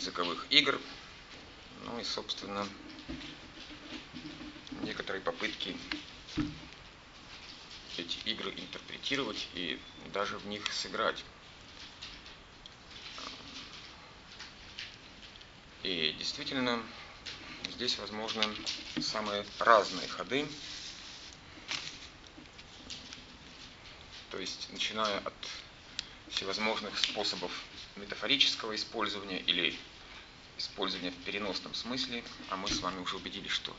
языковых игр. Ну и, собственно, некоторые попытки эти игры интерпретировать и даже в них сыграть. И действительно, здесь возможны самые разные ходы. То есть, начиная от всевозможных способов метафорического использования или использования в переносном смысле, а мы с вами уже убедились, что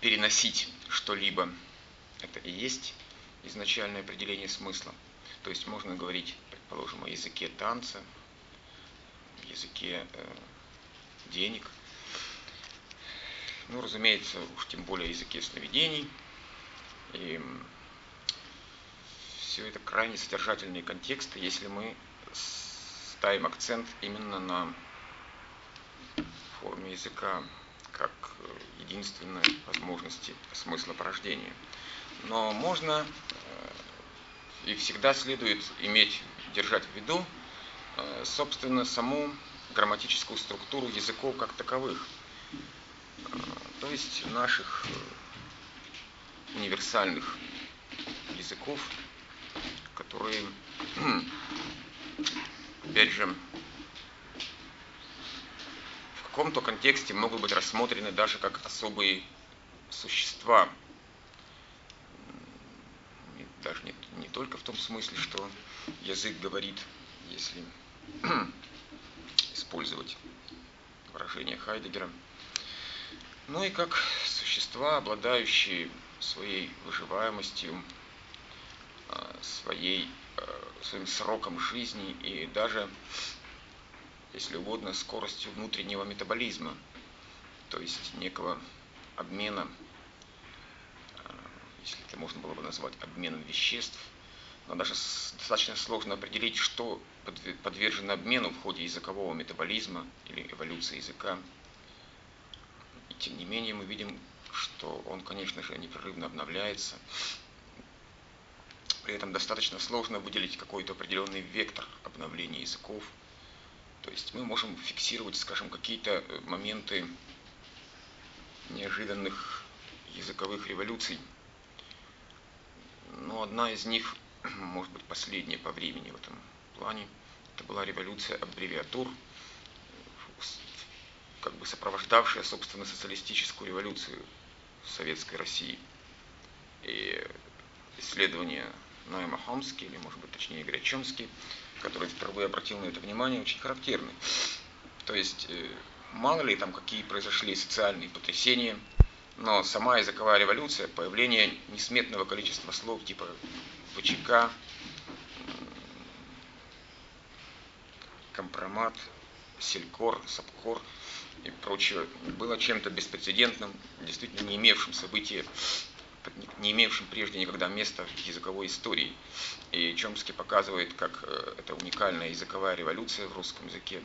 переносить что-либо – это и есть изначальное определение смысла. То есть можно говорить, предположим, о языке танца, языке э, денег, ну, разумеется, уж тем более языке сновидений. И все это крайне содержательные контексты, если мы ставим акцент именно на форме языка как единственной возможности смысла порождения. Но можно э, и всегда следует иметь, держать в виду, э, собственно, саму грамматическую структуру языков как таковых, э, то есть наших универсальных языков, которые, опять же, каком-то контексте могут быть рассмотрены даже как особые существа. Даже не, не только в том смысле, что язык говорит, если использовать выражение Хайдегера, но и как существа, обладающие своей выживаемостью, а, своей, а, своим сроком жизни и даже, если угодно, скоростью внутреннего метаболизма, то есть некого обмена, а, если это можно было бы назвать обменом веществ, но даже достаточно сложно определить, что подвержено обмену в ходе языкового метаболизма или эволюции языка. И тем не менее мы видим, что он, конечно же, непрерывно обновляется, при этом достаточно сложно выделить какой-то определенный вектор обновления языков. То есть мы можем фиксировать, скажем, какие-то э, моменты неожиданных языковых революций. Но одна из них, может быть, последняя по времени в этом плане, это была революция аббревиатур, как бы сопровождавшая, собственно, социалистическую революцию в Советской России. И исследования Ноэма Хомский, или, может быть, точнее говоря, Чомский, который впервые обратил на это внимание, очень характерный. То есть, э, мало ли там какие произошли социальные потрясения, но сама языковая революция, появление несметного количества слов типа ВЧК, компромат, селькор, сапкор и прочее, было чем-то беспрецедентным, действительно не имевшим события не имевшим прежде никогда места в языковой истории. И Чомский показывает, как э, эта уникальная языковая революция в русском языке,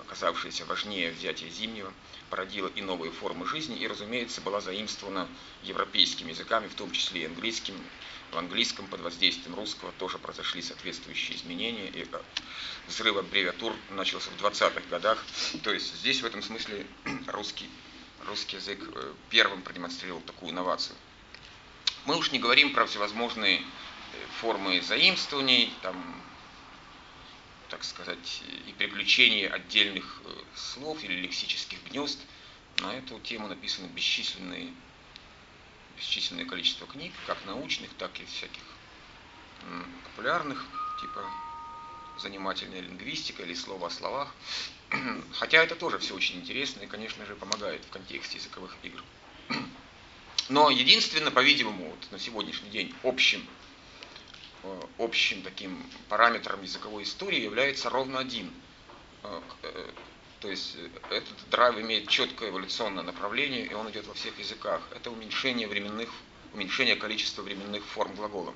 оказавшаяся важнее взятия Зимнего, породила и новые формы жизни, и, разумеется, была заимствована европейскими языками, в том числе и английским. В английском под воздействием русского тоже произошли соответствующие изменения, и э, взрыв аббревиатур начался в 20-х годах. То есть здесь в этом смысле русский русский язык э, первым продемонстрировал такую инновацию. Мы уж не говорим про всевозможные э, формы заимствований, там, так сказать, и приключения отдельных э, слов или лексических гнезд. На эту тему написано бесчисленные, бесчисленное количество книг, как научных, так и всяких популярных, типа занимательная лингвистика или слово о словах. Хотя это тоже все очень интересно и, конечно же, помогает в контексте языковых игр. Но единственное, по-видимому, вот на сегодняшний день общим, э, общим таким параметром языковой истории является ровно один. Э, э, то есть этот драйв имеет четкое эволюционное направление, и он идет во всех языках. Это уменьшение, временных, уменьшение количества временных форм глагола.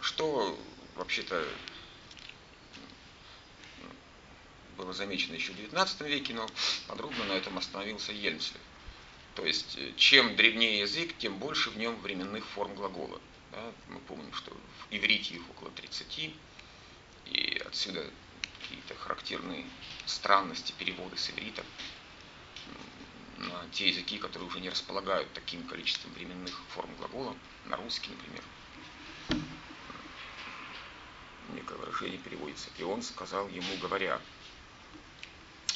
Что вообще-то было замечено еще в XIX веке, но подробно на этом остановился Ельмслев. То есть, чем древнее язык, тем больше в нем временных форм глагола. Да? Мы помним, что в иврите их около 30, и отсюда какие-то характерные странности перевода с иврита на те языки, которые уже не располагают таким количеством временных форм глагола, на русский, например. Некое выражение переводится. И он сказал ему, говоря,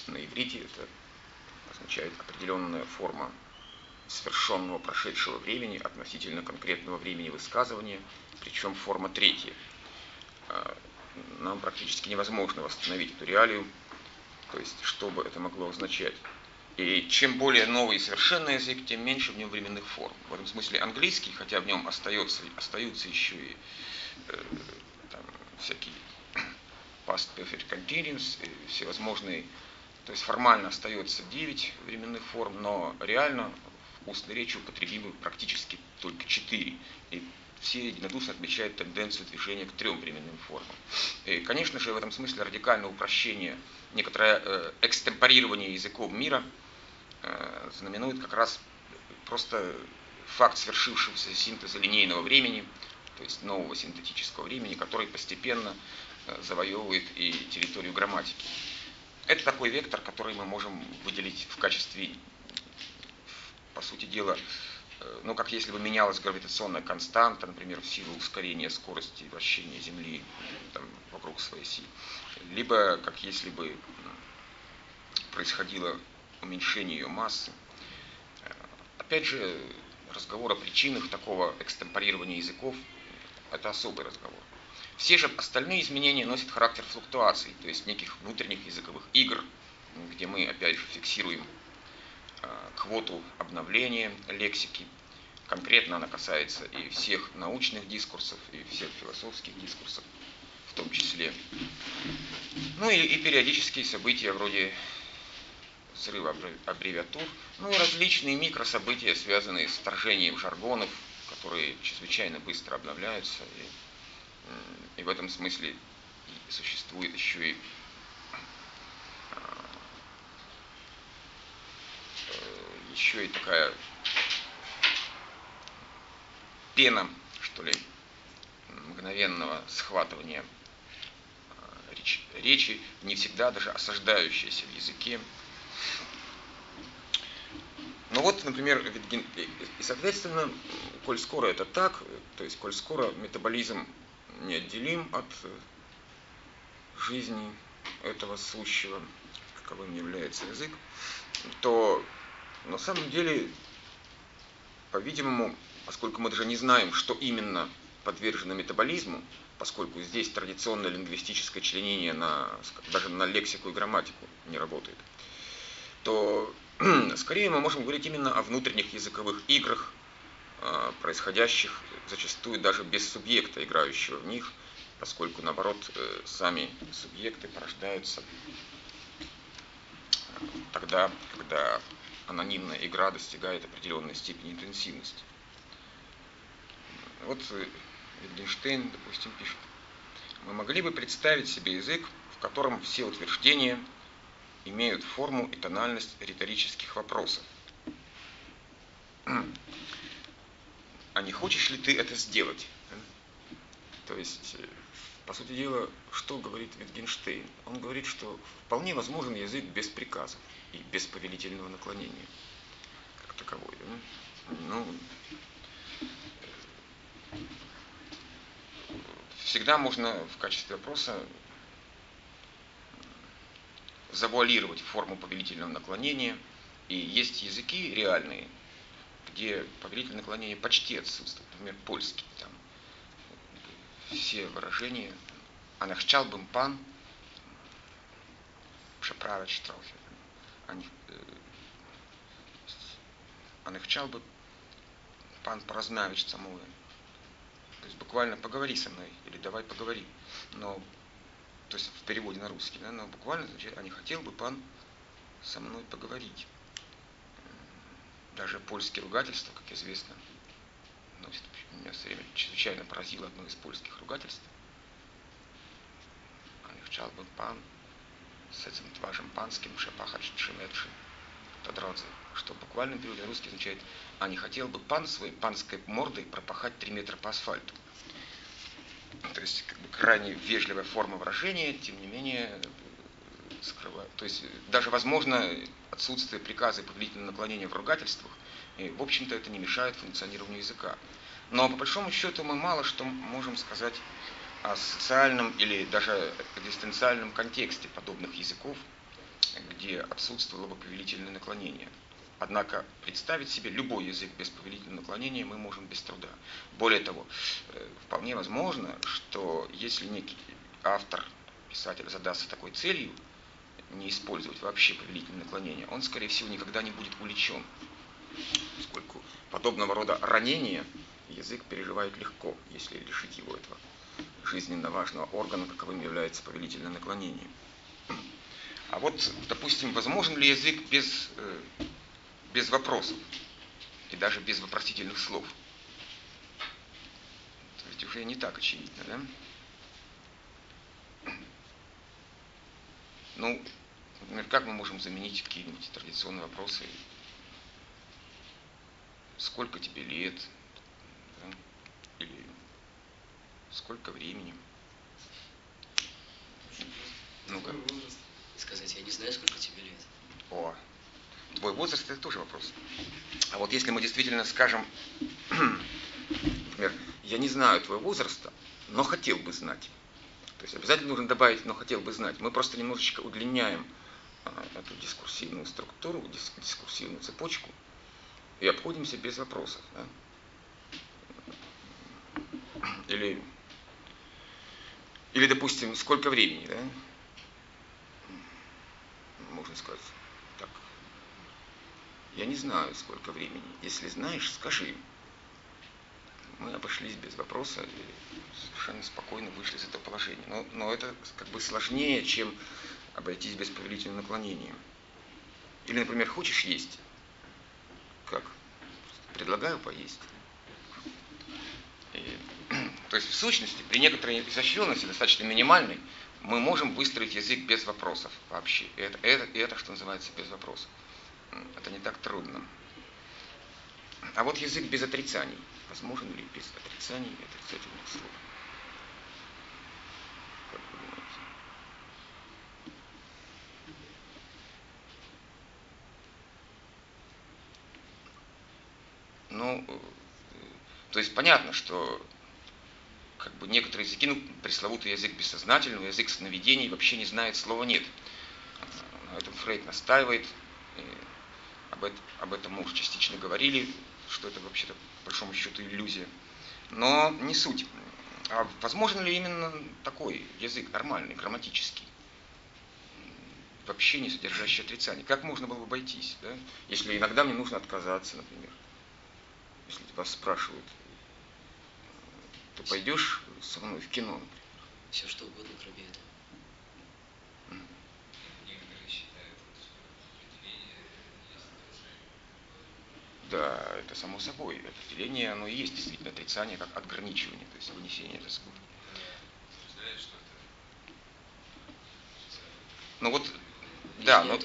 на иврите это означает определенная форма совершенного прошедшего времени относительно конкретного времени высказывания, причем форма третья. А, нам практически невозможно восстановить эту реалию, то есть что бы это могло означать. И чем более новый и совершенный язык, тем меньше в нем временных форм. В этом смысле английский, хотя в нем остается, остаются еще и э, там, всякие past perfect continuous, и всевозможные, то есть формально остается 9 временных форм, но реально в устной речи употребимы практически только 4. И все единодушно отмечают тенденцию движения к трем временным формам. И, конечно же, в этом смысле радикальное упрощение, некоторое э, экстемпорирование языков мира – Э, знаменует как раз просто факт свершившегося синтеза линейного времени, то есть нового синтетического времени, который постепенно э, завоевывает и территорию грамматики. Это такой вектор, который мы можем выделить в качестве, по сути дела, э, ну, как если бы менялась гравитационная константа, например, в силу ускорения скорости вращения Земли там, вокруг своей оси. Либо как если бы происходило уменьшение ее массы. Э, опять же, разговор о причинах такого экстемпорирования языков – это особый разговор. Все же остальные изменения носят характер флуктуаций, то есть неких внутренних языковых игр, где мы опять же фиксируем э, квоту обновления лексики. Конкретно она касается и всех научных дискурсов, и всех философских дискурсов в том числе. Ну и, и периодические события вроде взрыва аббревиатур, ну и различные микрособытия, связанные с вторжением жаргонов, которые чрезвычайно быстро обновляются. И, и в этом смысле существует еще и э, еще и такая пена, что ли, мгновенного схватывания а, речи, не всегда даже осаждающаяся в языке, ну вот, например, и, соответственно, коль скоро это так, то есть коль скоро метаболизм неотделим от жизни этого сущего, каковым является язык, то на самом деле, по-видимому, поскольку мы даже не знаем, что именно подвержено метаболизму, поскольку здесь традиционное лингвистическое членение на, даже на лексику и грамматику не работает, то скорее мы можем говорить именно о внутренних языковых играх, происходящих зачастую даже без субъекта, играющего в них, поскольку, наоборот, э, сами субъекты порождаются э, тогда, когда анонимная игра достигает определенной степени интенсивности. Вот э, Wittgenstein, допустим, пишет. Мы могли бы представить себе язык, в котором все утверждения имеют форму и тональность риторических вопросов. А не хочешь ли ты это сделать? То есть, э, по сути дела, что говорит Wittgenstein? Он говорит, что вполне возможен язык без приказов и без повелительного наклонения, как таковой. Да? Ну, всегда можно в качестве вопроса завуалировать форму повелительного наклонения. И есть языки реальные, где повелительное наклонение почти отсутствует. Например, польский. Там все выражения «А нахчал бы пан», «Przeprawiać trochę». Они, а нахчал бы пан поразмявить со мной. То есть буквально поговори со мной или давай поговори. Но то есть в переводе на русский, да, но буквально значит, а не хотел бы пан со мной поговорить. Даже польские ругательства, как известно, носит, меня все время чрезвычайно поразило одно из польских ругательств. Не хотел бы пан с этим тважем панским шепахать шеметшим. Тадрадзе, что буквально переводе на русский означает «а не хотел бы пан своей панской мордой пропахать три метра по асфальту». То есть как бы, крайне вежливая форма выражения, тем не менее скрывает. То есть даже возможно отсутствие приказа и повелительного наклонения в ругательствах, и, в общем-то, это не мешает функционированию языка. Но по большому счету мы мало что можем сказать о социальном или даже экзистенциальном контексте подобных языков, где отсутствовало бы повелительное наклонение. Однако представить себе любой язык без повелительного наклонения мы можем без труда. Более того, э, вполне возможно, что если некий автор, писатель задастся такой целью, не использовать вообще повелительное наклонение, он, скорее всего, никогда не будет увлечен, поскольку подобного рода ранения язык переживает легко, если лишить его этого жизненно важного органа, каковым является повелительное наклонение. А вот, допустим, возможен ли язык без, э, без вопросов и даже без вопросительных слов? То есть уже не так очевидно, да? Ну, например, как мы можем заменить какие-нибудь традиционные вопросы? Сколько тебе лет? Да? Или сколько времени? Ну-ка. Сказать, я не знаю, сколько тебе лет. О, твой возраст это тоже вопрос. А вот если мы действительно скажем, например, я не знаю твоего возраста, но хотел бы знать. То есть обязательно нужно добавить, но хотел бы знать. Мы просто немножечко удлиняем эту дискурсивную структуру, дискурсивную цепочку и обходимся без вопросов. Да? Или, или, допустим, сколько времени, да? Можно сказать, так, я не знаю, сколько времени. Если знаешь, скажи. Мы обошлись без вопроса и совершенно спокойно вышли из этого положения. Но, но это как бы сложнее, чем обойтись без повелительного наклонения. Или, например, хочешь есть? Как? Предлагаю поесть. И, то есть, в сущности, при некоторой изощренности, достаточно минимальной, мы можем выстроить язык без вопросов вообще. И это, это, это, что называется, без вопросов. Это не так трудно. А вот язык без отрицаний. Возможен ли без отрицаний и отрицательных слов? То есть понятно, что как бы некоторые языки, ну, пресловутый язык бессознательного, язык сновидений вообще не знает слова «нет». На этом Фрейд настаивает, об, этом, об этом мы уже частично говорили, что это вообще-то, по большому счету, иллюзия. Но не суть. А возможен ли именно такой язык нормальный, грамматический? Вообще не содержащий отрицание. Как можно было бы обойтись, да? если иногда мне нужно отказаться, например? Если вас спрашивают, ты пойдешь со мной в кино, например? Все что угодно, кроме этого. Да, это само собой. Определение, оно и есть действительно отрицание, как отграничивание, то есть вынесение это скуки. Ну вот, да, но,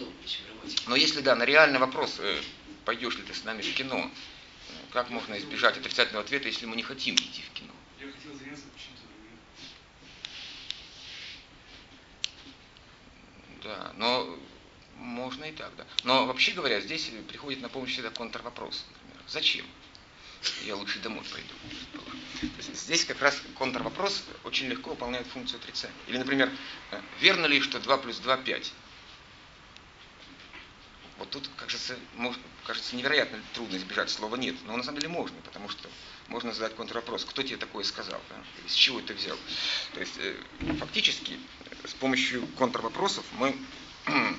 но если да, на реальный вопрос, э, пойдешь ли ты с нами в кино, как можно избежать отрицательного ответа, если мы не хотим идти в кино? Я хотел заняться чем-то другим. Да, но можно и так, да. Но вообще говоря, здесь приходит на помощь всегда контрвопрос. Например, зачем? Я лучше домой пойду. здесь как раз контрвопрос очень легко выполняет функцию отрицания. Или, например, верно ли, что 2 плюс 2 5? Вот тут, кажется, может, кажется невероятно трудно избежать слова «нет», но на самом деле можно, потому что можно задать контрвопрос, кто тебе такое сказал, да? из чего ты взял. То есть э, фактически с помощью контрвопросов мы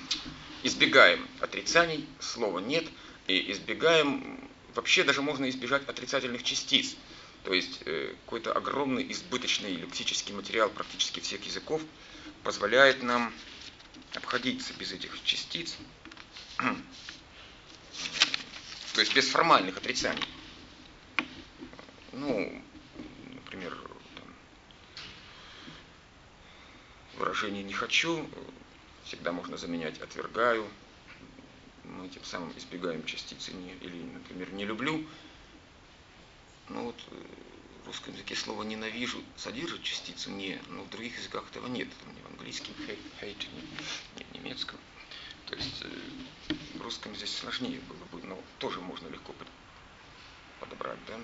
избегаем отрицаний, слова «нет», и избегаем, вообще даже можно избежать отрицательных частиц. То есть э, какой-то огромный избыточный лексический материал практически всех языков позволяет нам обходиться без этих частиц, то есть без формальных отрицаний. Ну, например, там, выражение «не хочу» всегда можно заменять «отвергаю», мы тем самым избегаем частицы не или, например, не люблю. Ну вот э, в русском языке слово ненавижу содержит частицу не, но в других языках этого нет. Там ни в английском hate, hate ни, ни в немецком. То есть э, в русском здесь сложнее было бы, но тоже можно легко подобрать, да.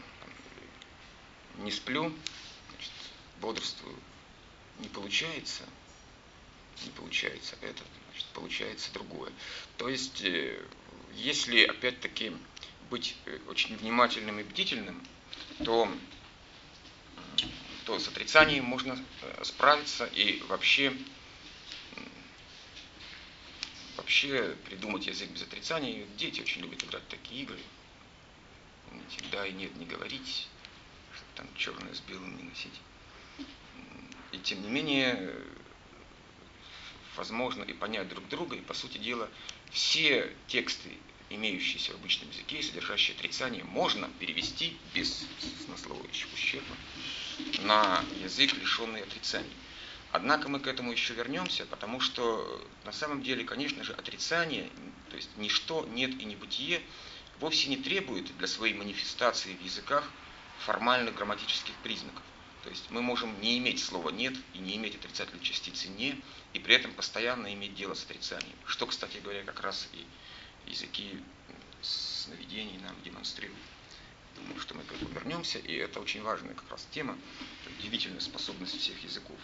Не сплю, значит, бодрствую, не получается, не получается это, значит, получается другое. То есть, э, если опять-таки быть э, очень внимательным и бдительным, то, то с отрицанием можно справиться и вообще вообще придумать язык без отрицания. Дети очень любят играть в такие игры. Помните, да и нет, не говорить, чтобы там черное с белым не носить. И тем не менее, возможно и понять друг друга, и по сути дела все тексты, имеющиеся в обычном языке, содержащие отрицание, можно перевести без смыслового ущерба на язык, лишенный отрицаний. Однако мы к этому еще вернемся, потому что на самом деле, конечно же, отрицание, то есть ничто, нет и небытие, вовсе не требует для своей манифестации в языках формальных грамматических признаков. То есть мы можем не иметь слова «нет» и не иметь отрицательной частицы «не», и при этом постоянно иметь дело с отрицанием. Что, кстати говоря, как раз и языки сновидений нам демонстрируют. Думаю, что мы к этому вернемся, и это очень важная как раз тема, удивительная способность всех языков.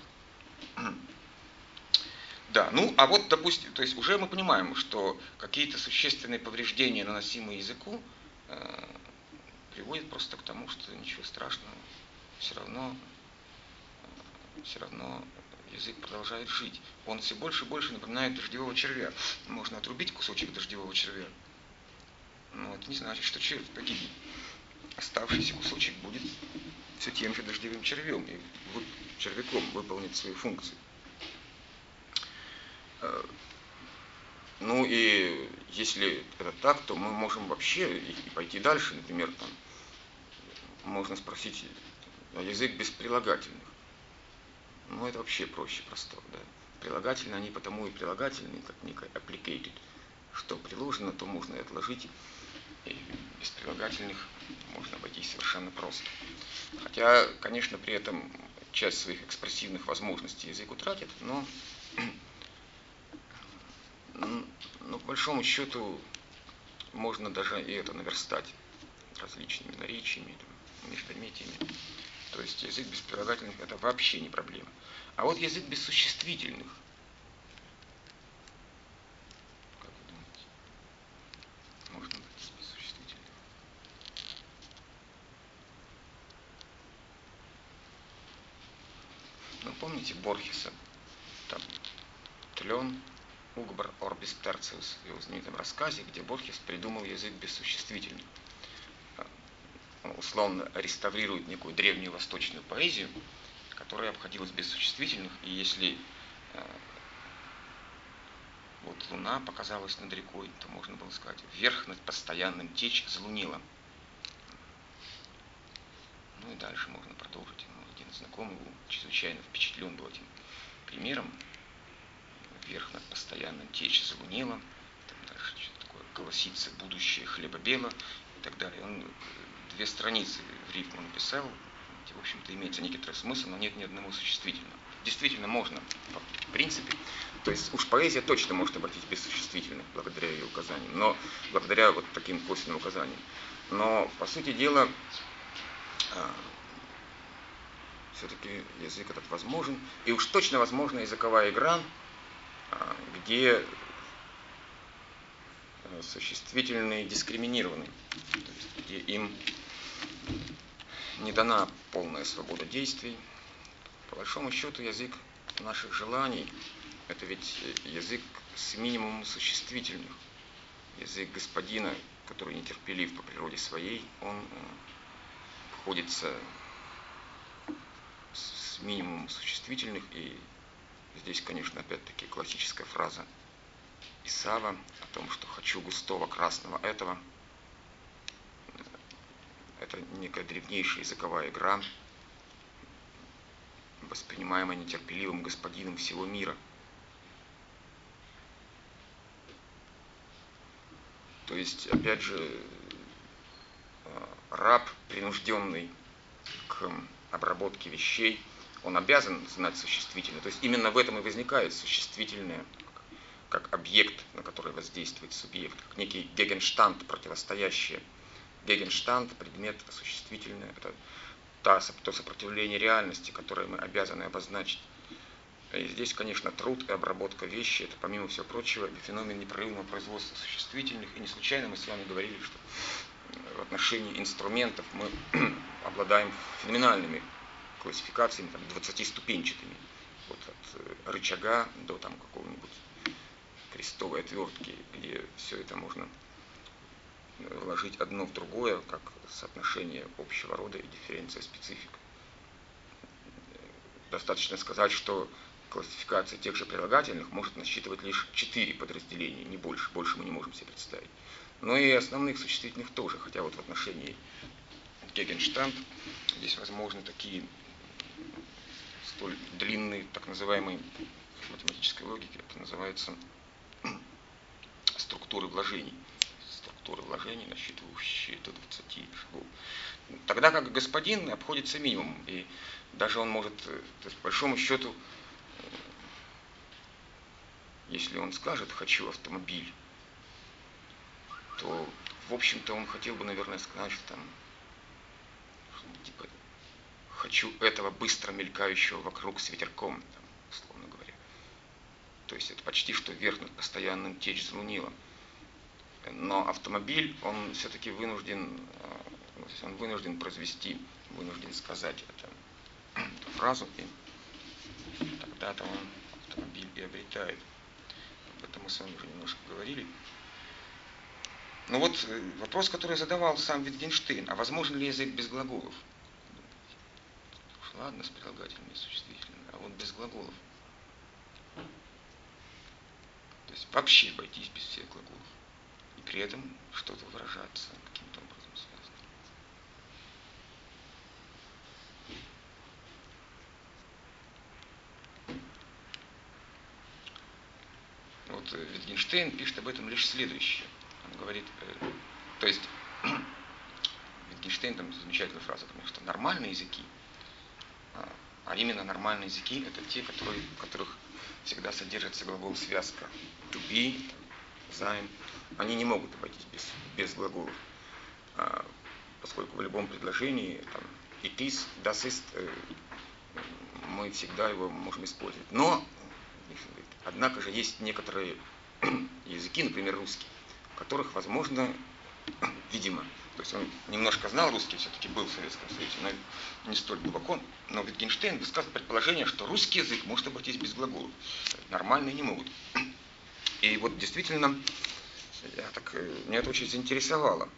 Да, ну а вот, допустим, то есть уже мы понимаем, что какие-то существенные повреждения, наносимые языку, э, приводят просто к тому, что ничего страшного, все равно все равно язык продолжает жить. Он все больше и больше напоминает дождевого червя. Можно отрубить кусочек дождевого червя. Но это не значит, что червь погибнет. Оставшийся кусочек будет все тем же дождевым червем и червяком выполнит свои функции. Э, ну и если это так, то мы можем вообще и пойти дальше. Например, там, можно спросить язык без прилагательных. Ну, это вообще проще простого, да. Прилагательные, они потому и прилагательные, как некое applicated. Что приложено, то можно и отложить. И без прилагательных можно обойтись совершенно просто. Хотя, конечно, при этом часть своих экспрессивных возможностей язык утратит, но, но по большому счету можно даже и это наверстать различными наречиями, междометиями. То есть язык без прилагательных это вообще не проблема. А вот язык без существительных. Как вы думаете? Можно быть без существительных? Ну, помните Борхеса? Там Тлен, Угбар Орбис Терциус, в его знаменитом рассказе, где Борхес придумал язык без существительных условно реставрирует некую древнюю восточную поэзию, которая обходилась без существительных, и если э, вот луна показалась над рекой, то можно было сказать, вверх над постоянным течь залунила. Ну и дальше можно продолжить. Знакомый был чрезвычайно впечатлен был этим примером. Вверх над постоянным течь залунила. Там дальше что-то такое голосится будущее хлеба бело и так далее. Он две страницы в рифму написал, в общем-то, имеется некоторый смысл, но нет ни одного существительного. Действительно можно, в принципе. То есть уж поэзия точно может обратить без существительных, благодаря ее указаниям, но благодаря вот таким косвенным указаниям. Но, по сути дела, а, все-таки язык этот возможен. И уж точно возможна языковая игра, а, где а, существительные дискриминированы, то есть где им не дана полная свобода действий. По большому счету язык наших желаний – это ведь язык с минимумом существительных. Язык господина, который нетерпелив по природе своей, он входится э, с минимумом существительных. И здесь, конечно, опять-таки классическая фраза Исава о том, что «хочу густого красного этого», это некая древнейшая языковая игра, воспринимаемая нетерпеливым господином всего мира. То есть, опять же, э, раб, принужденный к обработке вещей, он обязан знать существительное. То есть именно в этом и возникает существительное как объект, на который воздействует субъект, как некий гегенштант, противостоящий. Гегенштант, предмет существительное, это та, то сопротивление реальности, которое мы обязаны обозначить. И здесь, конечно, труд и обработка вещи, это, помимо всего прочего, феномен непрерывного производства существительных. И не случайно мы с вами говорили, что в отношении инструментов мы обладаем феноменальными классификациями, там, 20-ступенчатыми. Вот от э, рычага до там какого-нибудь крестовой отвертки, где все это можно вложить одно в другое, как соотношение общего рода и дифференция специфик. Достаточно сказать, что классификация тех же прилагательных может насчитывать лишь четыре подразделения, не больше, больше мы не можем себе представить. Но и основных существительных тоже, хотя вот в отношении Гегенштадт здесь возможны такие столь длинные, так называемые в математической логике, это называется структуры вложений. Структуры вложений, насчитывающие до 20 шагов. Тогда как господин обходится минимум. И даже он может, э, то есть, по большому счету, э, если он скажет «хочу автомобиль», то, в общем-то, он хотел бы, наверное, сказать, что там, типа, хочу этого быстро мелькающего вокруг с ветерком, там, условно говоря. То есть это почти что верх над постоянным течь звонила. Но автомобиль, он все-таки вынужден, э, он вынужден произвести, вынужден сказать это, эту фразу, и тогда-то он автомобиль и обретает. Об этом мы с вами уже немножко говорили. Но вот э, вопрос, который задавал сам Витгенштейн, а возможен ли язык без глаголов? Ладно, с прилагательными существительными, а вот без глаголов. То есть вообще обойтись без всех глаголов. И при этом что-то выражаться каким-то образом связано. Вот э, Витгенштейн пишет об этом лишь следующее. Он говорит, э, то есть Витгенштейн там замечательная фраза, потому что нормальные языки – а именно нормальные языки это те, которые, в которых всегда содержится глагол связка to be, sein. Они не могут обойтись без, без глаголов. А, поскольку в любом предложении там, it is, das ist, э, мы всегда его можем использовать. Но, однако же, есть некоторые языки, например, русский, в которых возможно, видимо, то есть он немножко знал русский, все-таки был в Советском Союзе, но не столь глубоко. Но Wittgenstein высказывает предположение, что русский язык может обойтись без глаголов. Нормальные не могут. И вот действительно, я так, э, меня это очень заинтересовало.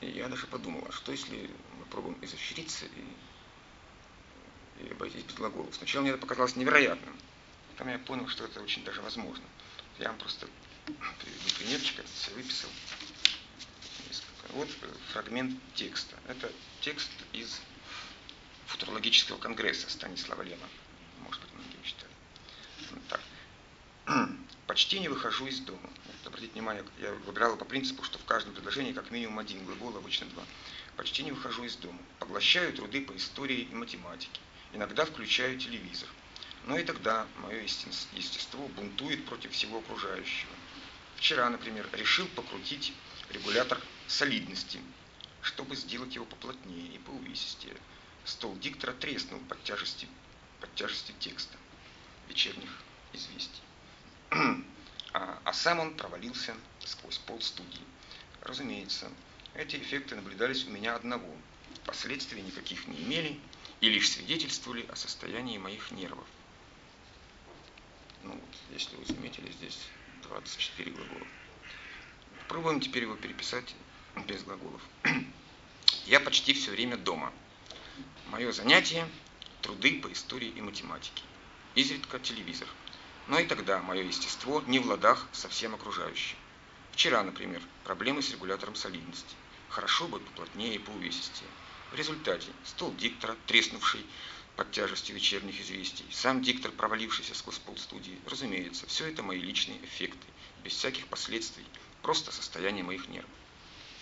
И я даже подумал, а что если мы пробуем изощриться и, и обойтись без глаголов? Сначала мне это показалось невероятным. Потом я понял, что это очень даже возможно. Я вам просто приведу примерчик, это все выписал. Вот фрагмент текста. Это текст из футурологического конгресса Станислава Лема. Может быть, многие читали. Так. Почти не выхожу из дома. Вот, обратите внимание, я выбирала по принципу, что в каждом предложении как минимум один глагол, обычно два. Почти не выхожу из дома. Поглощаю труды по истории и математике. Иногда включаю телевизор. Но и тогда мое естество бунтует против всего окружающего. Вчера, например, решил покрутить регулятор солидности, чтобы сделать его поплотнее и поувесистее. Стол диктора треснул под тяжестью, под тяжестью текста вечерних известий. А, а сам он провалился сквозь пол студии. Разумеется, эти эффекты наблюдались у меня одного. Последствий никаких не имели и лишь свидетельствовали о состоянии моих нервов. Ну вот, если вы заметили, здесь 24 глагола. Пробуем теперь его переписать без глаголов. Я почти все время дома. Мое занятие – труды по истории и математике. Изредка телевизор. Но и тогда мое естество не в ладах со всем окружающим. Вчера, например, проблемы с регулятором солидности. Хорошо бы поплотнее и поувесистее. В результате стол диктора, треснувший под тяжестью вечерних известий, сам диктор, провалившийся сквозь полстудии, разумеется, все это мои личные эффекты, без всяких последствий просто состояние моих нервов.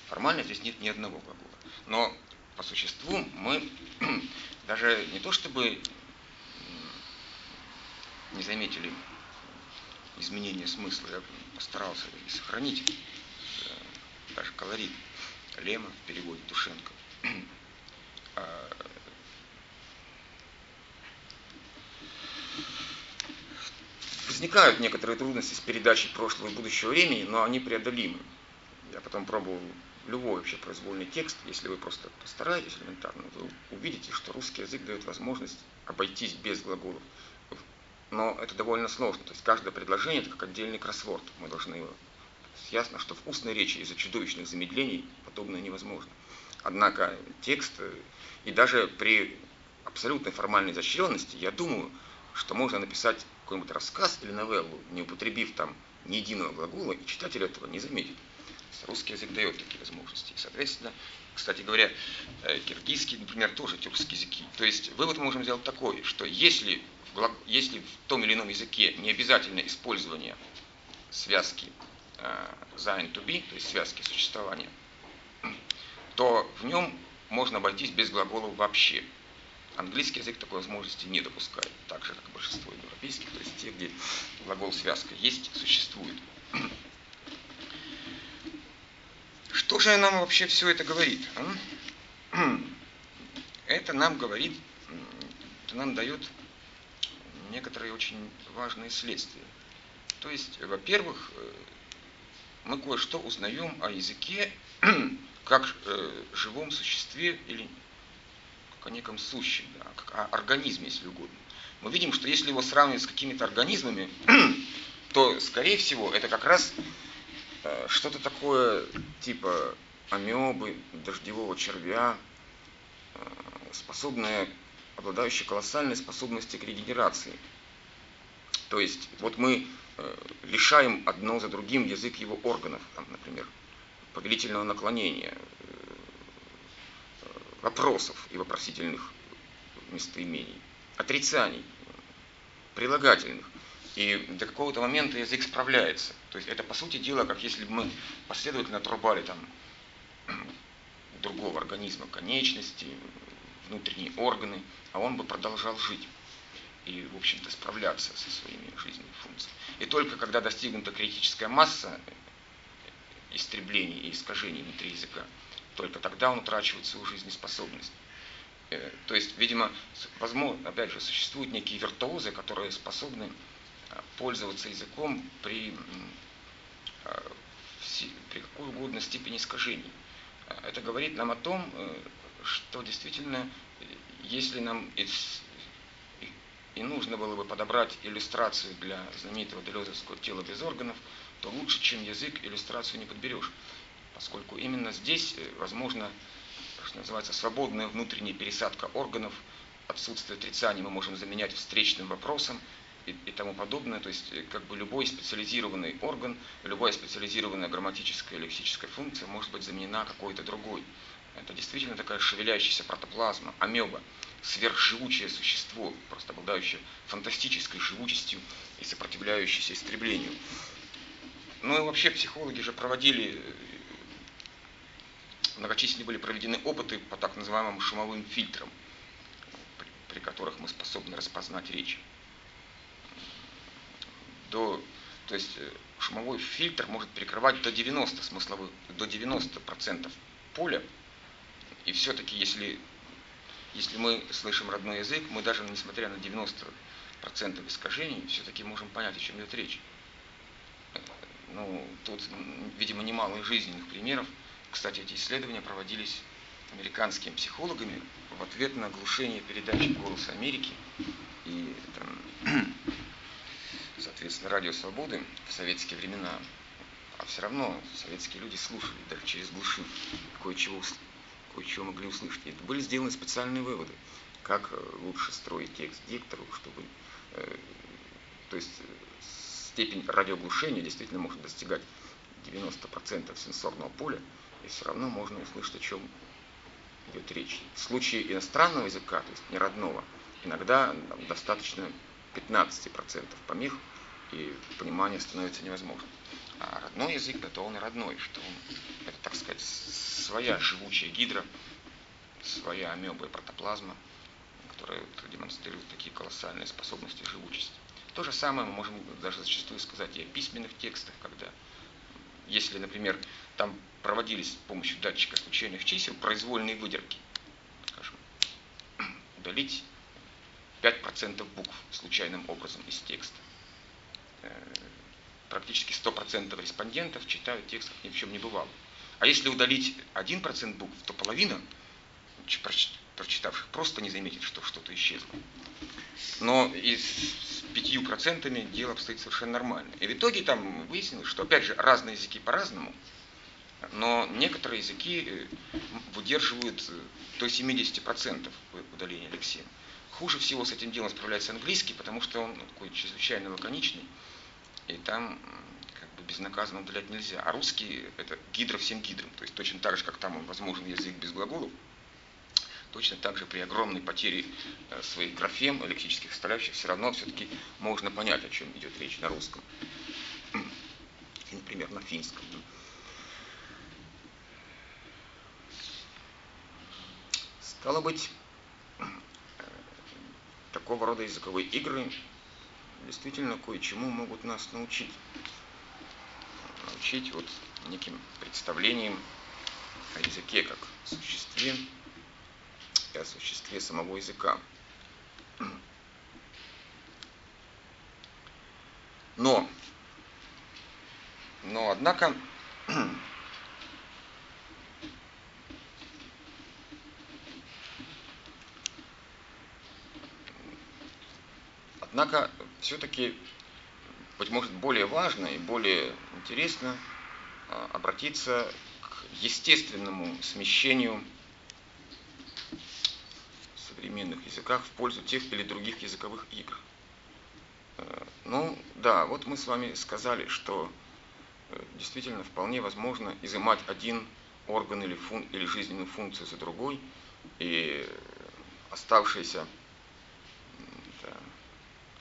Формально здесь нет ни одного глагола. Но по существу мы даже не то чтобы не заметили изменения смысла, я постарался и сохранить э, даже колорит Лема в переводе Тушенко. А, возникают некоторые трудности с передачей прошлого и будущего времени, но они преодолимы. Я потом пробовал любой вообще произвольный текст, если вы просто постараетесь элементарно, вы увидите, что русский язык дает возможность обойтись без глаголов. Но это довольно сложно. То есть каждое предложение это как отдельный кроссворд. Мы должны его... Ясно, что в устной речи из-за чудовищных замедлений подобное невозможно. Однако текст, и даже при абсолютной формальной изощренности, я думаю, что можно написать какой-нибудь рассказ или новеллу, не употребив там ни единого глагола, и читатель этого не заметит. Русский язык дает такие возможности. И, соответственно, кстати говоря, э, киргизский, например, тоже тюркские языки. То есть вывод мы можем сделать такой, что если, если в том или ином языке не обязательно использование связки э, sein to be, то есть связки существования, то в нем можно обойтись без глаголов вообще. Английский язык такой возможности не допускает, так же, как большинство европейских, то есть те, где глагол связка есть, существует. Что же нам вообще все это говорит? А? Это нам говорит, это нам дает некоторые очень важные следствия. То есть, во-первых, э, мы кое-что узнаем о языке как э, живом существе или как о неком сущем, да, как о организме, если угодно. Мы видим, что если его сравнивать с какими-то организмами, то, скорее всего, это как раз что-то такое типа амебы, дождевого червя, э, способное, обладающее колоссальной способностью к регенерации. То есть вот мы э, лишаем одно за другим язык его органов, там, например, повелительного наклонения, вопросов и вопросительных местоимений, отрицаний, прилагательных. И до какого-то момента язык справляется. То есть это, по сути дела, как если бы мы последовательно отрубали там другого организма конечности, внутренние органы, а он бы продолжал жить и, в общем-то, справляться со своими жизненными функциями. И только когда достигнута критическая масса истреблений и искажений внутри языка, только тогда он утрачивает свою жизнеспособность. Э, то есть, видимо, возможно, опять же, существуют некие виртуозы, которые способны пользоваться языком при, а, при какой угодно степени искажений. Это говорит нам о том, э, что действительно, если нам и нужно было бы подобрать иллюстрацию для знаменитого Делезовского тела без органов, то лучше, чем язык, иллюстрацию не подберешь. Поскольку именно здесь э, возможно, что называется, свободная внутренняя пересадка органов, отсутствие отрицания мы можем заменять встречным вопросом, и, и тому подобное. То есть э, как бы любой специализированный орган, любая специализированная грамматическая лексическая функция может быть заменена какой-то другой. Это действительно такая шевелящаяся протоплазма, амеба, сверхживучее существо, просто обладающее фантастической живучестью и сопротивляющееся истреблению. Ну и вообще психологи же проводили, э, многочисленные были проведены опыты по так называемым шумовым фильтрам, при, при которых мы способны распознать речь до, то есть э, шумовой фильтр может перекрывать до 90 смысловых, до 90% поля. И все-таки, если, если мы слышим родной язык, мы даже несмотря на 90% искажений, все-таки можем понять, о чем идет речь. Ну, тут, видимо, немало жизненных примеров. Кстати, эти исследования проводились американскими психологами в ответ на оглушение передачи «Голос Америки». И там, соответственно, радио свободы в советские времена, а все равно советские люди слушали даже через глуши кое-чего, кое-чего могли услышать. И были сделаны специальные выводы, как э, лучше строить текст диктору, чтобы... Э, то есть степень радиоглушения действительно может достигать 90% сенсорного поля, и все равно можно услышать, о чем идет речь. В случае иностранного языка, то есть не родного, иногда достаточно 15% помех, и понимание становится невозможным. А родной язык, это он и родной, что он, это, так сказать, своя живучая гидра, своя амеба и протоплазма, которая вот демонстрирует такие колоссальные способности живучести. То же самое мы можем даже зачастую сказать и о письменных текстах, когда, если, например, там проводились с помощью датчика случайных чисел произвольные выдержки, скажем, удалить 5% букв случайным образом из текста. Э, практически 100% респондентов читают текст, как ни в чем не бывало. А если удалить 1% букв, то половина прочитавших просто не заметит, что что-то исчезло. Но и с пятью процентами дело обстоит совершенно нормально. И в итоге там выяснилось, что, опять же, разные языки по-разному, но некоторые языки э, выдерживают э, до 70% удаления лексем. Хуже всего с этим делом справляется английский, потому что он такой чрезвычайно лаконичный, и там как бы безнаказанно удалять нельзя. А русский это гидро всем гидрам, то есть точно так же, как там возможен язык без глаголов, точно так же при огромной потере э, своих графем, лексических составляющих, все равно все-таки можно понять, о чем идет речь на русском. И, например, на финском. Стало быть, такого рода языковые игры действительно кое-чему могут нас научить. Научить вот неким представлением о языке как существе и о существе самого языка. Но, но однако, Однако все-таки, быть может, более важно и более интересно а, обратиться к естественному смещению в современных языках в пользу тех или других языковых игр. Э, ну, да, вот мы с вами сказали, что э, действительно вполне возможно изымать один орган или, фун, или жизненную функцию за другой, и оставшиеся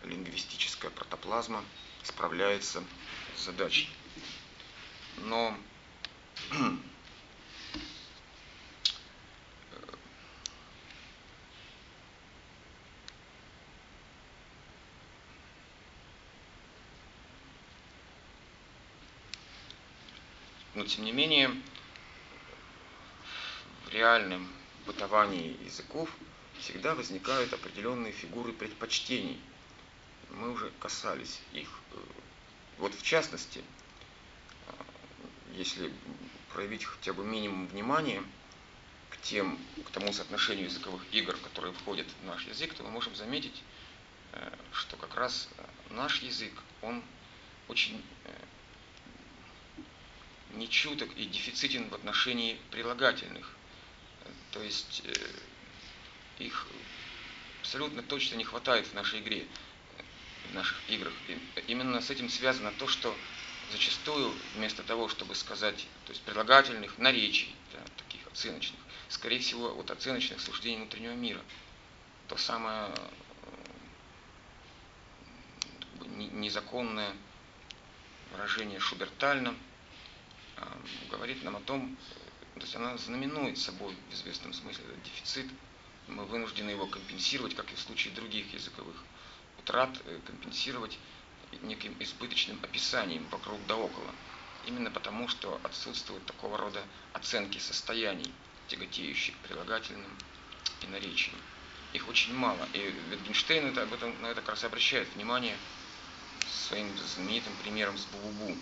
лингвистическая протоплазма справляется с задачей. Но Но тем не менее, в реальном бытовании языков всегда возникают определенные фигуры предпочтений – мы уже касались их. Вот в частности, если проявить хотя бы минимум внимания к, тем, к тому соотношению языковых игр, которые входят в наш язык, то мы можем заметить, э, что как раз наш язык, он очень э, нечуток и дефицитен в отношении прилагательных. То есть э, их абсолютно точно не хватает в нашей игре наших играх. И именно с этим связано то, что зачастую вместо того, чтобы сказать, то есть прилагательных, наречий, да, таких оценочных, скорее всего, вот оценочных суждений внутреннего мира, то самое э, незаконное выражение шубертально э, говорит нам о том, то есть она знаменует собой в известном смысле этот дефицит, мы вынуждены его компенсировать, как и в случае других языковых трат э, компенсировать неким избыточным описанием вокруг да около. Именно потому, что отсутствуют такого рода оценки состояний, тяготеющих прилагательным и наречием. Их очень мало. И Wittgenstein это, об этом, на это как раз обращает внимание своим знаменитым примером с Бубубу,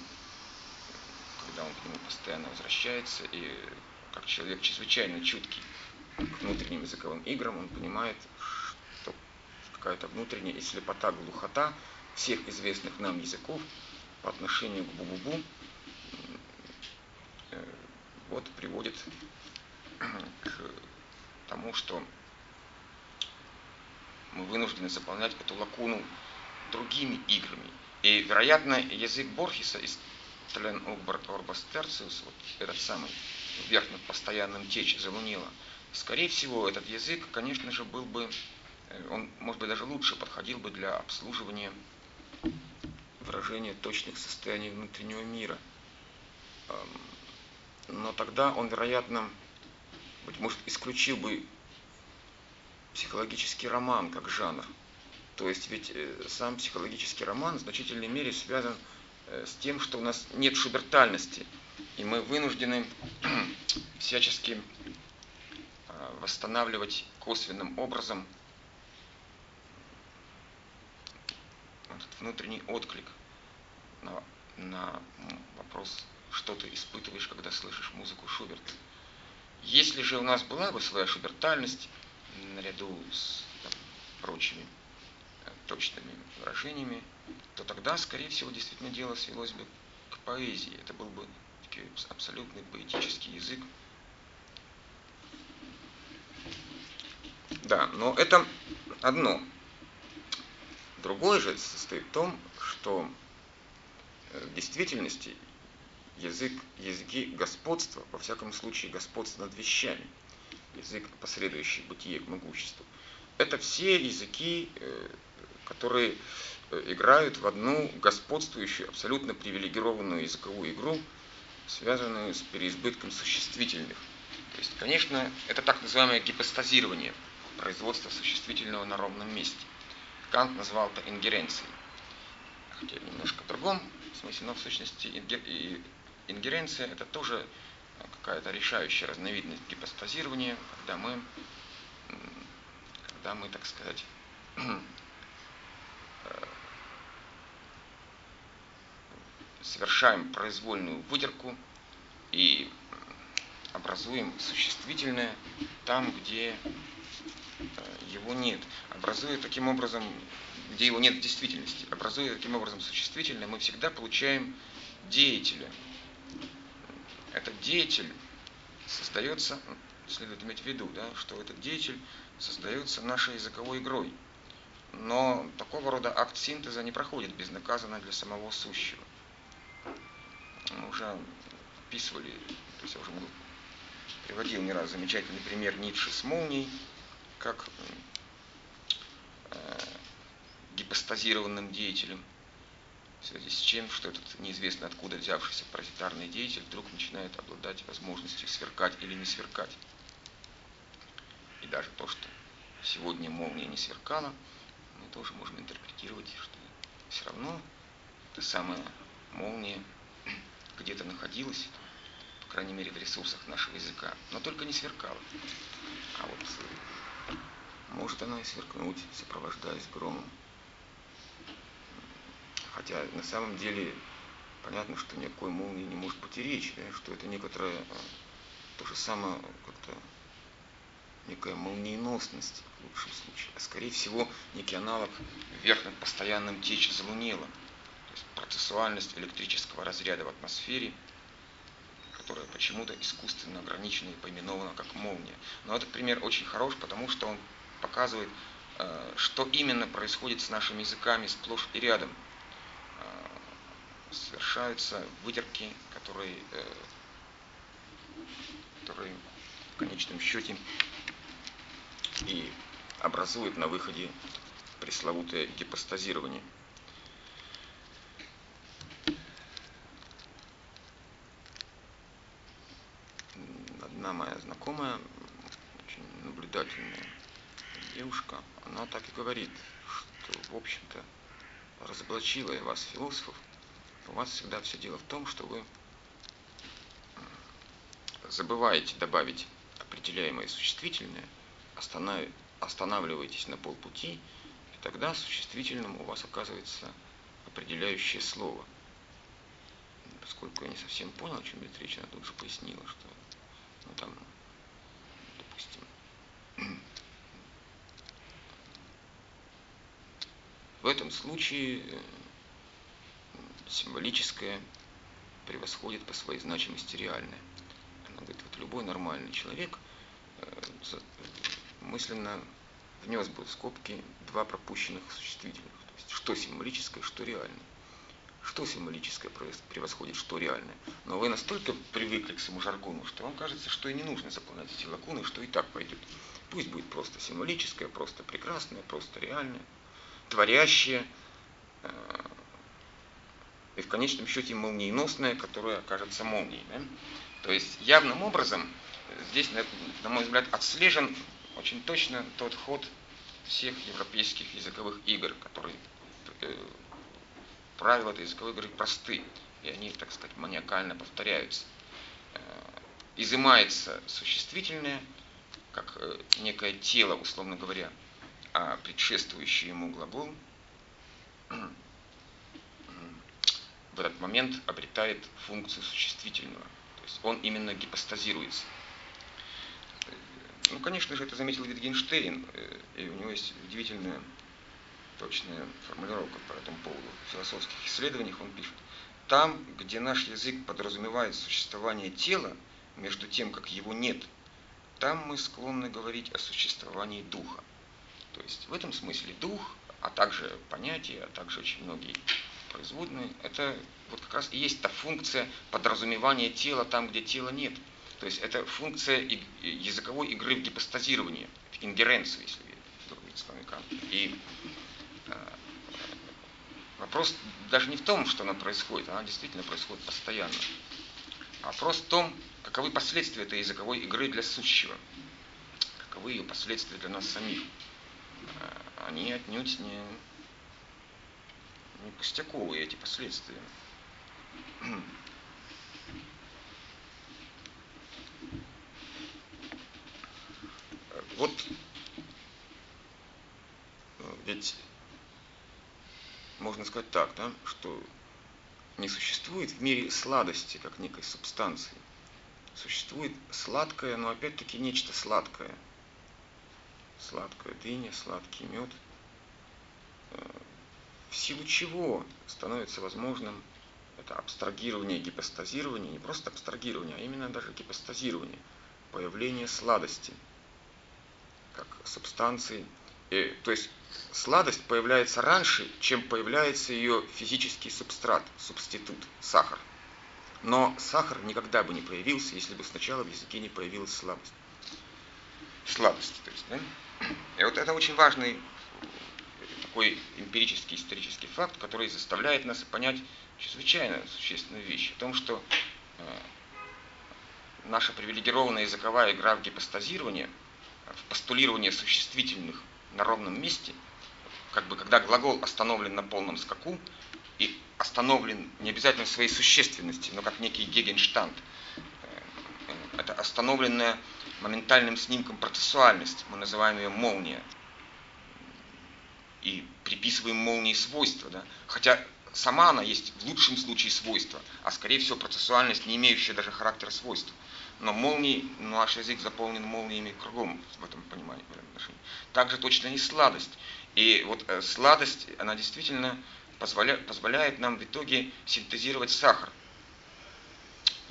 когда он к нему постоянно возвращается, и как человек чрезвычайно чуткий к внутренним языковым играм, он понимает, какая-то внутренняя и слепота, глухота всех известных нам языков по отношению к бубубу э, вот приводит к тому, что мы вынуждены заполнять эту лакуну другими играми. И, вероятно, язык Борхеса из Тлен Орбас Терциус, вот этот самый вверх постоянным течь залунила, скорее всего, этот язык, конечно же, был бы он, может быть, даже лучше подходил бы для обслуживания выражение точных состояний внутреннего мира. Но тогда он, вероятно, быть может, исключил бы психологический роман как жанр. То есть ведь э, сам психологический роман в значительной мере связан э, с тем, что у нас нет шубертальности, и мы вынуждены всячески а, восстанавливать косвенным образом этот внутренний отклик на, на вопрос, что ты испытываешь, когда слышишь музыку Шуберта. Если же у нас была бы своя шубертальность, наряду с там, прочими э, точными выражениями, то тогда, скорее всего, действительно дело свелось бы к поэзии. Это был бы абсолютный поэтический язык. Да, но это одно. Другое же состоит в том, что э, в действительности язык, языки господства, во всяком случае господство над вещами, язык, последующий бытие к могуществу, это все языки, э, которые э, играют в одну господствующую, абсолютно привилегированную языковую игру, связанную с переизбытком существительных. То есть, конечно, это так называемое гипостазирование производства существительного на ровном месте. Кант назвал это ингеренцией. Хотя немножко в другом смысле, но в сущности ингеренция это тоже какая-то решающая разновидность гипостазирования, когда мы, когда мы, так сказать, э, совершаем произвольную выдерку и образуем существительное там, где э, его нет. Образуя таким образом, где его нет в действительности, образуя таким образом существительное, мы всегда получаем деятеля, этот деятель создается, следует иметь в виду, да, что этот деятель создается нашей языковой игрой. Но такого рода акт синтеза не проходит безнаказанно для самого сущего. Мы уже описывали, то есть я уже приводил не раз замечательный пример Ницше с молнией, как э, гипостазированным деятелем – в связи с чем, что этот неизвестно откуда взявшийся паразитарный деятель вдруг начинает обладать возможностью сверкать или не сверкать. И даже то, что сегодня молния не сверкала, мы тоже можем интерпретировать, что все равно та самая молния где-то находилась, по крайней мере в ресурсах нашего языка, но только не сверкала. А вот может она и сверкнуть, сопровождаясь громом. Хотя на самом деле понятно, что никакой молнии не может быть и речи, да, что это некоторое э, то же самое как-то некая молниеносность в лучшем случае, а скорее всего некий аналог верхним постоянным течь залунела, то есть процессуальность электрического разряда в атмосфере, которая почему-то искусственно ограничена и поименована как молния. Но этот пример очень хорош, потому что он показывает, э, что именно происходит с нашими языками сплошь и рядом – совершаются выдерки, которые, э, которые в конечном счете и образуют на выходе пресловутое гипостазирование. Одна моя знакомая, очень наблюдательная девушка, она так и говорит, что, в общем-то, разоблачила я вас, философов, у вас всегда все дело в том, что вы забываете добавить определяемое существительное, останавливаетесь на полпути, и тогда существительным у вас оказывается определяющее слово. Поскольку я не совсем понял, о чем идет речь, она тут же пояснила, что ну, там, допустим, в этом случае э, символическое превосходит по своей значимости реальное. Она говорит, вот любой нормальный человек э, мысленно внес бы в скобки два пропущенных существительных. То есть, что символическое, что реальное. Что символическое превосходит, что реальное. Но вы настолько привыкли к своему жаргону, что вам кажется, что и не нужно заполнять эти лакуны, что и так пойдет. Пусть будет просто символическое, просто прекрасное, просто реальное, творящее, э, и в конечном счете молниеносное, которое окажется молнией. Да? То есть явным образом здесь, на мой взгляд, отслежен очень точно тот ход всех европейских языковых игр, которые э, правила этой языковой игры просты, и они, так сказать, маниакально повторяются. Э, изымается существительное, как э, некое тело, условно говоря, а предшествующий ему глагол в этот момент обретает функцию существительного. То есть он именно гипостазируется. Ну, конечно же, это заметил Витгенштейн, э, и у него есть удивительная точная формулировка по этому поводу. В философских исследованиях он пишет, там, где наш язык подразумевает существование тела, между тем, как его нет, там мы склонны говорить о существовании духа. То есть в этом смысле дух, а также понятие, а также очень многие производные, это вот как раз и есть та функция подразумевания тела там, где тела нет. То есть это функция языковой игры в гипостазирование, в ингеренцию, если говорить словами И э, вопрос даже не в том, что она происходит, она действительно происходит постоянно. А вопрос в том, каковы последствия этой языковой игры для сущего, каковы ее последствия для нас самих. Они отнюдь не, не пустяковые, эти последствия. Вот ведь можно сказать так, да, что не существует в мире сладости, как некой субстанции. Существует сладкое, но опять-таки нечто сладкое. Сладкая дыня, сладкий мед. Э, в силу чего становится возможным это абстрагирование, гипостазирование, не просто абстрагирование, а именно даже гипостазирование, появление сладости – как субстанции. И, то есть сладость появляется раньше, чем появляется ее физический субстрат, субститут, сахар. Но сахар никогда бы не появился, если бы сначала в языке не появилась слабость. Сладость, то есть, да? И вот это очень важный такой эмпирический исторический факт, который заставляет нас понять чрезвычайно существенную вещь. О том, что э, наша привилегированная языковая игра в гипостазирование – в постулировании существительных на ровном месте, как бы когда глагол остановлен на полном скаку и остановлен не обязательно в своей существенности, но как некий гегенштанд, э, это остановленная моментальным снимком процессуальность, мы называем ее молния, и приписываем молнии свойства, да? хотя сама она есть в лучшем случае свойство, а скорее всего процессуальность, не имеющая даже характера свойства. Но молнии, наш язык заполнен молниями кругом в этом понимании, в этом отношении. Также точно не сладость. И вот э, сладость, она действительно позволя, позволяет нам в итоге синтезировать сахар.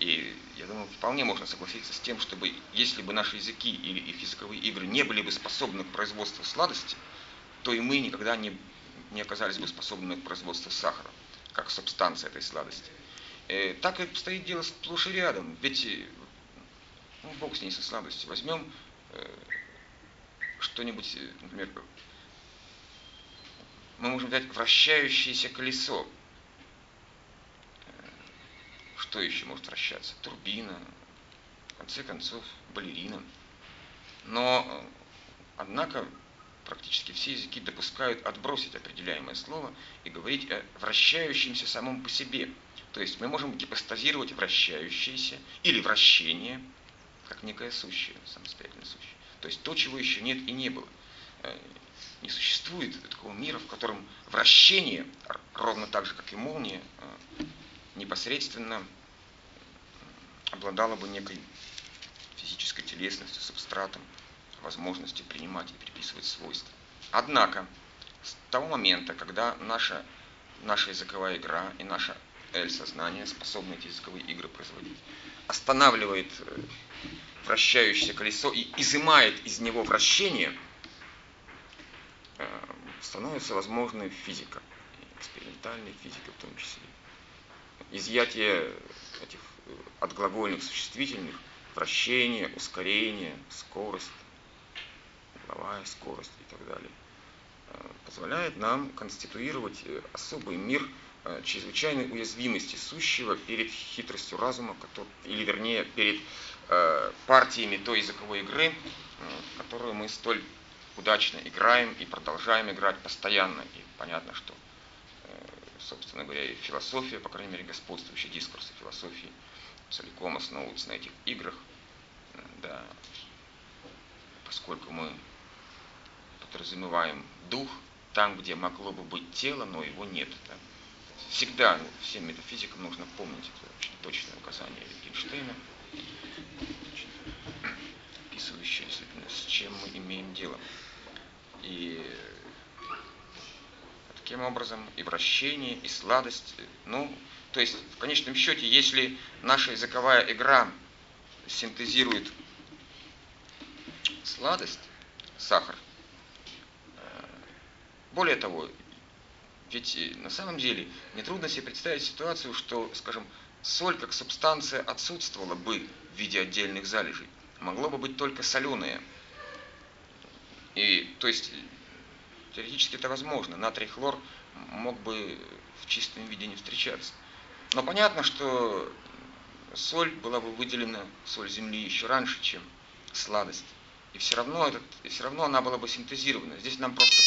И я думаю, вполне можно согласиться с тем, чтобы если бы наши языки или их языковые игры не были бы способны к производству сладости, то и мы никогда не, не оказались бы способны к производству сахара, как субстанция этой сладости. Э, так и стоит дело сплошь и рядом. Ведь ну, бог с ней со слабостью. Возьмем э, что-нибудь, э, например, мы можем взять вращающееся колесо. Что еще может вращаться? Турбина, в конце концов, балерина. Но, э, однако, практически все языки допускают отбросить определяемое слово и говорить о вращающемся самом по себе. То есть мы можем гипостазировать вращающееся или вращение – как некое сущее, самостоятельное сущее. То есть то, чего еще нет и не было. Э, не существует такого мира, в котором вращение, ровно так же, как и молния, э, непосредственно обладало бы некой физической телесностью, субстратом, возможностью принимать и приписывать свойства. Однако, с того момента, когда наша, наша языковая игра и наше L-сознание способны эти языковые игры производить, останавливает э, вращающееся колесо и изымает из него вращение, э, становится возможной физика, экспериментальная физика в том числе. Изъятие этих э, отглагольных существительных, вращение, ускорение, скорость, угловая скорость и так далее, позволяет нам конституировать особый мир э, чрезвычайной уязвимости сущего перед хитростью разума, или вернее перед э, партиями той языковой игры, которую мы столь удачно играем и продолжаем играть постоянно. И понятно, что, собственно говоря, и философия, по крайней мере, господствующие дискурсы философии целиком основываются на этих играх, да, поскольку мы подразумеваем дух там, где могло бы быть тело, но его нет. Да. Всегда всем метафизикам нужно помнить это очень точное указание Wittgensteina, описывающее, с чем мы имеем дело. И таким образом и вращение, и сладость, ну, то есть в конечном счете, если наша языковая игра синтезирует сладость, сахар, более того, ведь э, на самом деле нетрудно себе представить ситуацию, что, скажем, соль как субстанция отсутствовала бы в виде отдельных залежей. Могло бы быть только соленое. И, то есть, теоретически это возможно. Натрий хлор мог бы в чистом виде не встречаться. Но понятно, что соль была бы выделена, соль земли, еще раньше, чем сладость. И все равно, этот, и все равно она была бы синтезирована. Здесь нам просто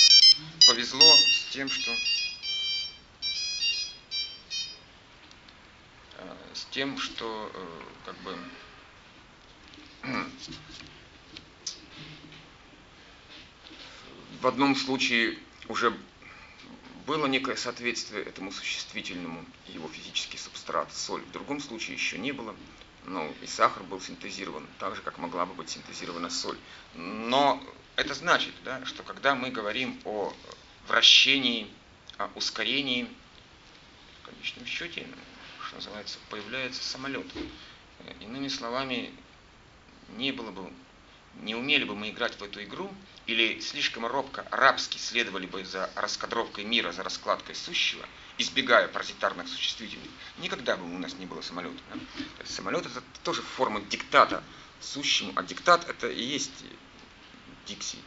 повезло с тем, что э, с тем, что э, как бы в одном случае уже было некое соответствие этому существительному, его физический субстрат, соль. В другом случае еще не было. Ну, и сахар был синтезирован, так же, как могла бы быть синтезирована соль. Но это значит, да, что когда мы говорим о вращении, о ускорении, в конечном счете, что называется, появляется самолет. Иными словами, не было бы, не умели бы мы играть в эту игру, или слишком робко, арабски следовали бы за раскадровкой мира, за раскладкой сущего, избегая паразитарных существительных, никогда бы у нас не было самолета. Да? То есть самолет это тоже форма диктата сущему, а диктат это и есть дикси,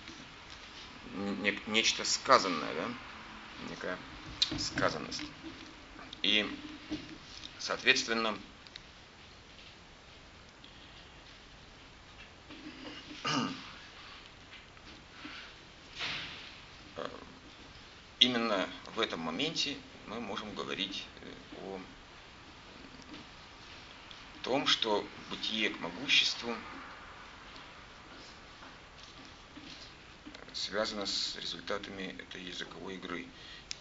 не, нечто сказанное, да? некая сказанность. И, соответственно, именно в этом моменте мы можем говорить э, о том, что бытие к могуществу связано с результатами этой языковой игры.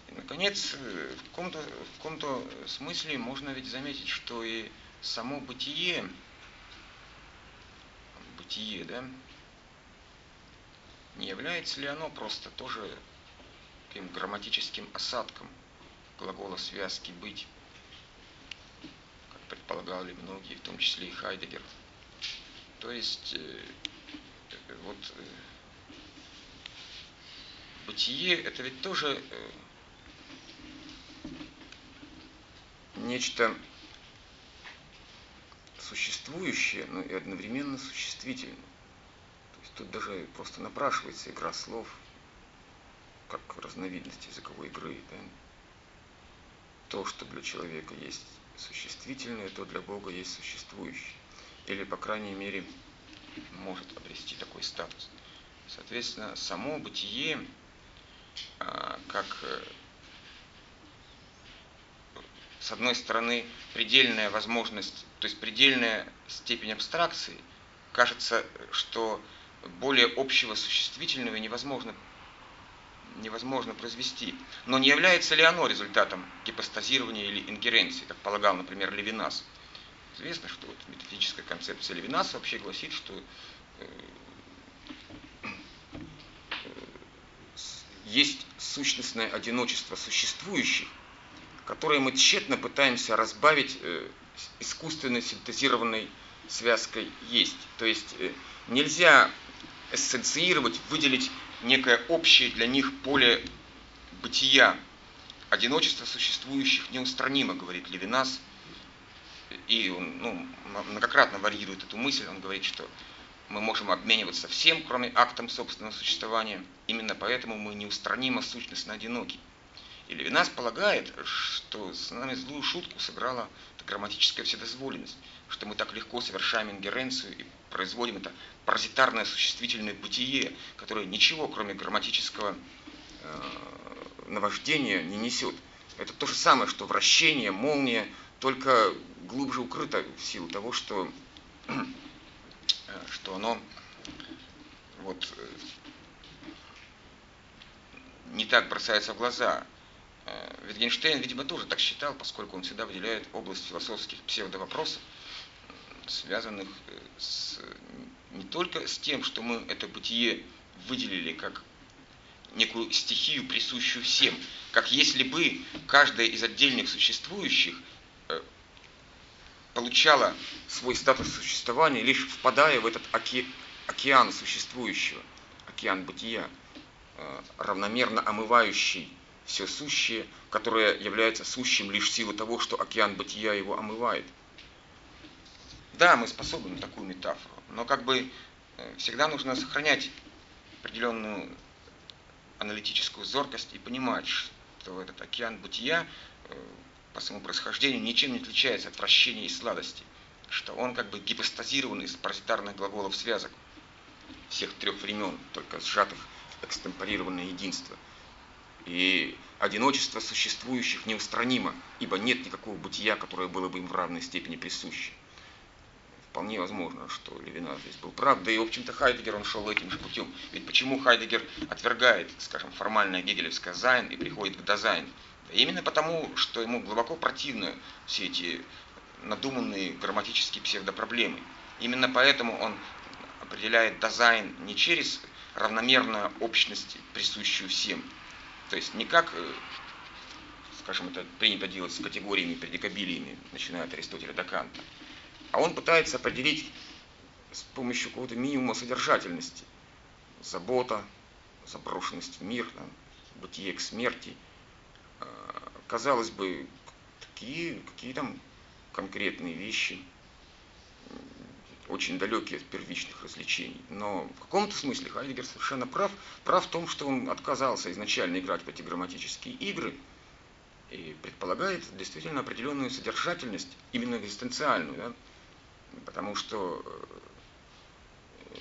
И, наконец, э, в каком-то, в каком-то смысле можно ведь заметить, что и само бытие, бытие, да, не является ли оно просто тоже таким грамматическим осадком глагола связки «быть», как предполагали многие, в том числе и Хайдегер. То есть, э, вот бытие это ведь тоже э, нечто существующее, но и одновременно существительное. То есть тут даже просто напрашивается игра слов, как разновидность языковой игры. Да? То, что для человека есть существительное, то для Бога есть существующее. Или, по крайней мере, может обрести такой статус. Соответственно, само бытие а, как э, с одной стороны предельная возможность, то есть предельная степень абстракции, кажется, что более общего существительного невозможно, невозможно произвести. Но не является ли оно результатом гипостазирования или ингеренции, как полагал, например, Левинас? Известно, что вот метафизическая концепция Левинаса вообще гласит, что э, есть сущностное одиночество существующих, которое мы тщетно пытаемся разбавить э, искусственно синтезированной связкой есть. То есть э, нельзя эссенцировать, выделить некое общее для них поле бытия. Одиночество существующих неустранимо, говорит Левинас. И он ну, многократно варьирует эту мысль. Он говорит, что мы можем обмениваться всем, кроме актом собственного существования. Именно поэтому мы неустранимо сущностно одиноки. И Левинас полагает, что с нами злую шутку сыграла грамматическая вседозволенность, что мы так легко совершаем ингеренцию и производим это паразитарное существительное бытие, которое ничего, кроме грамматического э, наваждения, не несет. Это то же самое, что вращение, молния, только глубже укрыто в силу того, что, э, что оно вот, э, не так бросается в глаза. Э, Витгенштейн, видимо, тоже так считал, поскольку он всегда выделяет область философских псевдовопросов, связанных с, не только с тем, что мы это бытие выделили как некую стихию, присущую всем, как если бы каждая из отдельных существующих э, получала свой статус существования, лишь впадая в этот оке, океан существующего, океан бытия, э, равномерно омывающий все сущее, которое является сущим лишь в силу того, что океан бытия его омывает. Да, мы способны на такую метафору, но как бы э, всегда нужно сохранять определенную аналитическую зоркость и понимать, что этот океан бытия э, по своему происхождению ничем не отличается от вращения и сладости, что он как бы гипостазирован из паразитарных глаголов связок всех трех времен, только сжатых экстемпорированное единство. И одиночество существующих неустранимо, ибо нет никакого бытия, которое было бы им в равной степени присуще вполне возможно, что Левинас здесь был прав. Да и, в общем-то, Хайдегер, он шел этим же путем. Ведь почему Хайдегер отвергает, скажем, формальное гегелевское Sein и приходит к Dasein? Да именно потому, что ему глубоко противны все эти надуманные грамматические псевдопроблемы. Именно поэтому он определяет Dasein не через равномерную общность, присущую всем. То есть не как, э, скажем, это принято делать с категориями, предикабилиями, начиная от Аристотеля до Канта, а он пытается определить с помощью какого-то минимума содержательности. Забота, заброшенность в мир, там, бытие к смерти. А, казалось бы, какие, какие там конкретные вещи, очень далекие от первичных развлечений. Но в каком-то смысле Хайдегер совершенно прав. Прав в том, что он отказался изначально играть в эти грамматические игры и предполагает действительно определенную содержательность, именно экзистенциальную. Да? Потому что э,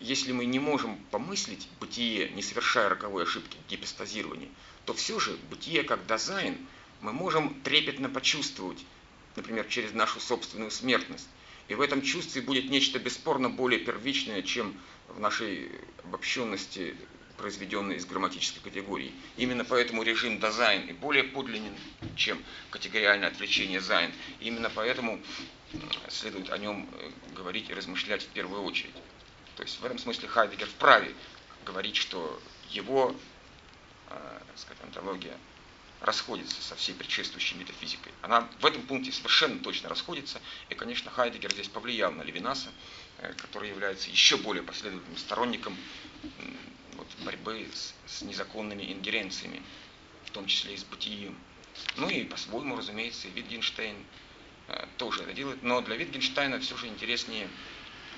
если мы не можем помыслить бытие, не совершая роковой ошибки гипостазирования, то все же бытие как дизайн мы можем трепетно почувствовать, например, через нашу собственную смертность. И в этом чувстве будет нечто бесспорно более первичное, чем в нашей обобщенности, произведенной из грамматической категории. Именно поэтому режим Dasein и более подлинен, чем категориальное отвлечение Sein. Именно поэтому следует о нем э, говорить и размышлять в первую очередь. То есть в этом смысле Хайдегер вправе говорить, что его э, сказать, онтология расходится со всей предшествующей метафизикой. Она в этом пункте совершенно точно расходится, и, конечно, Хайдегер здесь повлиял на Левинаса, э, который является еще более последовательным сторонником вот, борьбы с, с незаконными ингеренциями, в том числе и с бытием. Ну и по-своему, разумеется, и Витгенштейн Э, тоже это делает, но для Витгенштейна все же интереснее,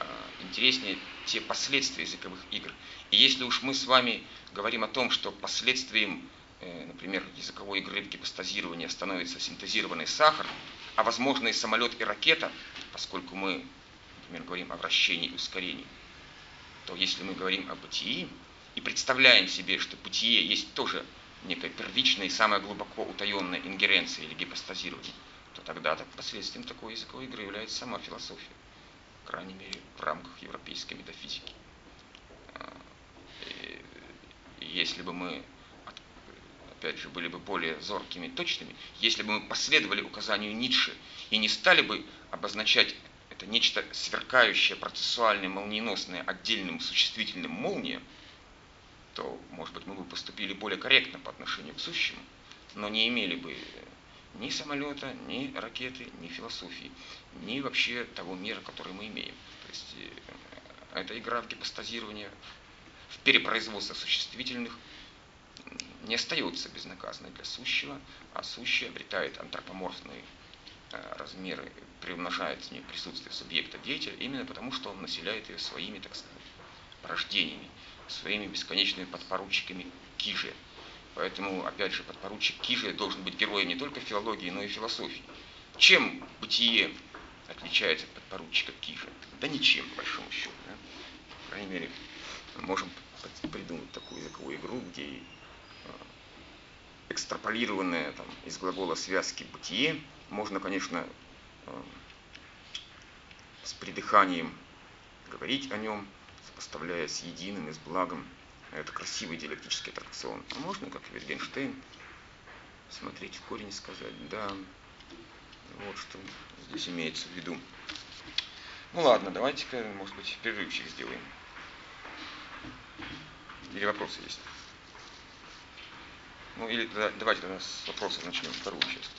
э, интереснее те последствия языковых игр. И если уж мы с вами говорим о том, что последствием, э, например, языковой игры в гипостазирование становится синтезированный сахар, а возможно и самолет и ракета, поскольку мы, например, говорим о вращении и ускорении, то если мы говорим о бытии и представляем себе, что бытие есть тоже некая первичная и самая глубоко утаенная ингеренция или гипостазирование, тогда так последствием такой языковой игры является сама философия, по крайней мере, в рамках европейской метафизики. А, и если бы мы, опять же, были бы более зоркими, точными, если бы мы последовали указанию Ницше и не стали бы обозначать это нечто сверкающее, процессуальное, молниеносное отдельным существительным молнием, то, может быть, мы бы поступили более корректно по отношению к сущему, но не имели бы ни самолета, ни ракеты, ни философии, ни вообще того мира, который мы имеем. То есть э, эта игра в гипостазирование, в перепроизводство существительных не остается безнаказанной для сущего, а сущее обретает антропоморфные э, размеры, приумножает в ней присутствие субъекта деятеля, именно потому, что он населяет ее своими, так сказать, рождениями, своими бесконечными подпоручиками кижи. Поэтому, опять же, подпоручик Кижи должен быть героем не только филологии, но и философии. Чем бытие отличается от подпоручика Кижа? Да ничем, по большому счету. Да? По крайней мере, мы можем придумать такую языковую игру, где э, экстраполированное там, из глагола связки бытие можно, конечно, э, с придыханием говорить о нем, сопоставляя с единым и с благом. Это красивый диалектический аттракцион. А можно, как Витгенштейн, смотреть в корень и сказать, да, вот что здесь имеется в виду. Ну ладно, давайте-ка, может быть, перерывчик сделаем. Или вопросы есть? Ну или давайте тогда с вопросов начнем вторую часть,